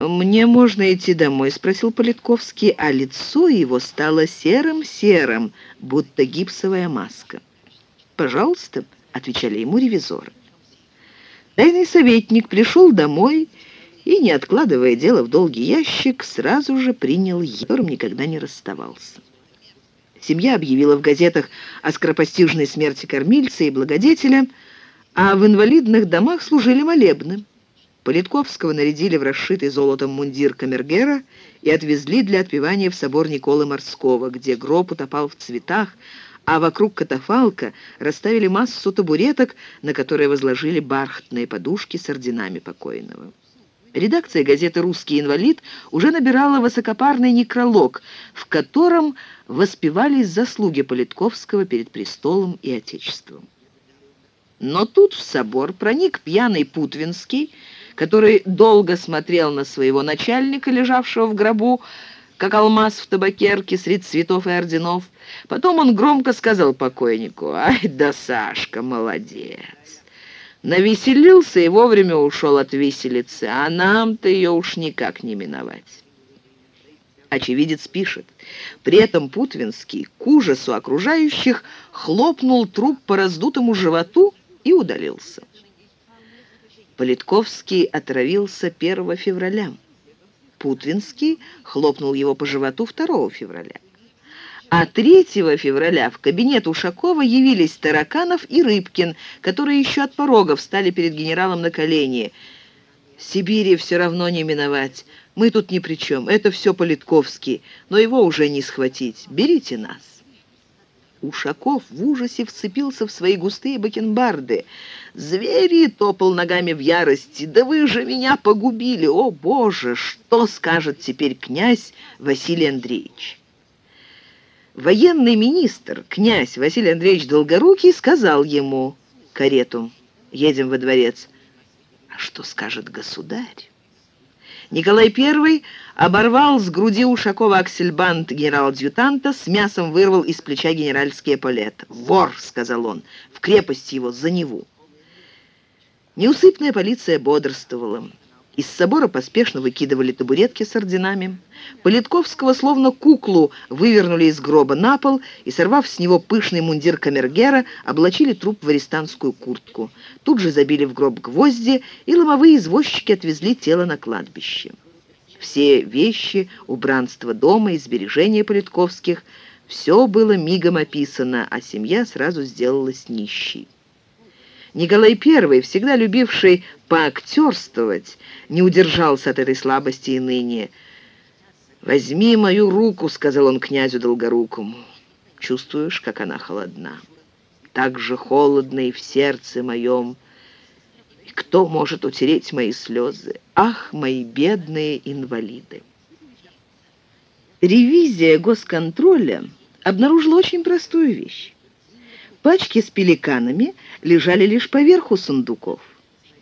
«Мне можно идти домой?» — спросил Политковский, а лицо его стало серым-серым, будто гипсовая маска. «Пожалуйста», — отвечали ему ревизоры. Тайный советник пришел домой и, не откладывая дело в долгий ящик, сразу же принял которым никогда не расставался. Семья объявила в газетах о скоропостижной смерти кормильца и благодетеля, а в инвалидных домах служили молебны. Политковского нарядили в расшитый золотом мундир камергера и отвезли для отпевания в собор Николы Морского, где гроб утопал в цветах, а вокруг катафалка расставили массу табуреток, на которые возложили бархатные подушки с орденами покойного. Редакция газеты «Русский инвалид» уже набирала высокопарный некролог, в котором воспевались заслуги Политковского перед престолом и Отечеством. Но тут в собор проник пьяный Путвинский, который долго смотрел на своего начальника, лежавшего в гробу, как алмаз в табакерке среди цветов и орденов. Потом он громко сказал покойнику, «Ай да Сашка, молодец!» Навеселился и вовремя ушел от виселицы, а нам-то ее уж никак не миновать. Очевидец пишет. При этом Путвинский, к ужасу окружающих, хлопнул труп по раздутому животу и удалился. Политковский отравился 1 февраля. Путвинский хлопнул его по животу 2 февраля. А 3 февраля в кабинет Ушакова явились Тараканов и Рыбкин, которые еще от порога встали перед генералом на колени. «Сибири все равно не миновать. Мы тут ни при чем. Это все Политковский, но его уже не схватить. Берите нас». Ушаков в ужасе вцепился в свои густые бакенбарды. «Звери!» — топал ногами в ярости. «Да вы же меня погубили! О, Боже! Что скажет теперь князь Василий Андреевич?» Военный министр, князь Василий Андреевич Долгорукий, сказал ему карету «Едем во дворец». «А что скажет государь?» Николай I оборвал с груди Ушакова аксельбант генерал-адъютанта, с мясом вырвал из плеча генеральский эполет. «Вор!» — сказал он. «В крепость его, за Неву!» Неусыпная полиция бодрствовала. Из собора поспешно выкидывали табуретки с орденами. Политковского словно куклу вывернули из гроба на пол и, сорвав с него пышный мундир камергера, облачили труп в арестантскую куртку. Тут же забили в гроб гвозди, и ломовые извозчики отвезли тело на кладбище. Все вещи, убранство дома и сбережения Политковских – все было мигом описано, а семья сразу сделалась нищей. Николай I, всегда любивший поактерствовать, не удержался от этой слабости и ныне. «Возьми мою руку», — сказал он князю Долгорукому. «Чувствуешь, как она холодна? Так же холодно и в сердце моем. И кто может утереть мои слезы? Ах, мои бедные инвалиды!» Ревизия госконтроля обнаружила очень простую вещь. Пачки с пеликанами лежали лишь поверху сундуков.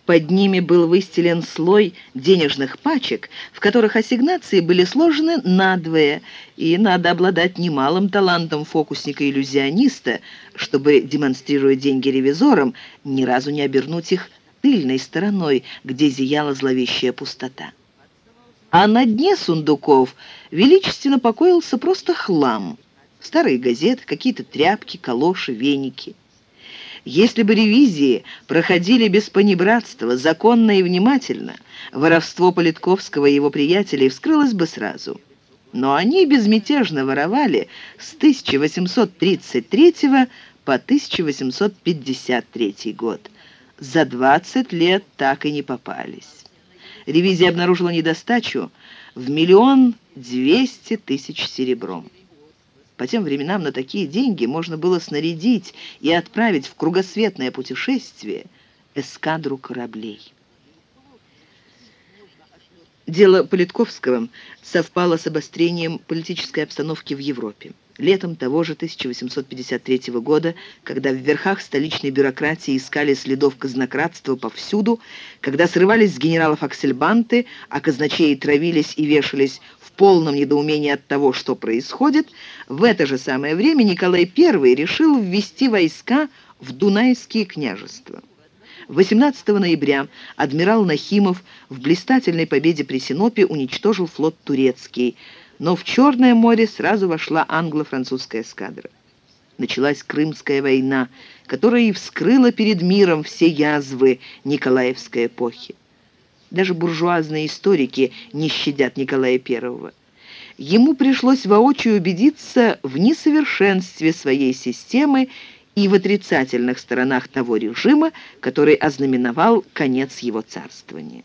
Под ними был выстелен слой денежных пачек, в которых ассигнации были сложены надвое, и надо обладать немалым талантом фокусника-иллюзиониста, чтобы, демонстрируя деньги ревизорам, ни разу не обернуть их тыльной стороной, где зияла зловещая пустота. А на дне сундуков величественно покоился просто хлам – Старые газеты, какие-то тряпки, калоши, веники. Если бы ревизии проходили без понебратства, законно и внимательно, воровство Политковского и его приятелей вскрылось бы сразу. Но они безмятежно воровали с 1833 по 1853 год. За 20 лет так и не попались. Ревизия обнаружила недостачу в миллион двести тысяч серебром. По тем временам на такие деньги можно было снарядить и отправить в кругосветное путешествие эскадру кораблей. Дело Политковского совпало с обострением политической обстановки в Европе. Летом того же 1853 года, когда в верхах столичной бюрократии искали следов казнократства повсюду, когда срывались с генералов аксельбанты, а казначеи травились и вешались полном недоумении от того, что происходит, в это же самое время Николай I решил ввести войска в Дунайские княжества. 18 ноября адмирал Нахимов в блистательной победе при Синопе уничтожил флот турецкий, но в Черное море сразу вошла англо-французская эскадра. Началась Крымская война, которая и вскрыла перед миром все язвы Николаевской эпохи. Даже буржуазные историки не щадят Николая I. Ему пришлось воочию убедиться в несовершенстве своей системы и в отрицательных сторонах того режима, который ознаменовал конец его царствования.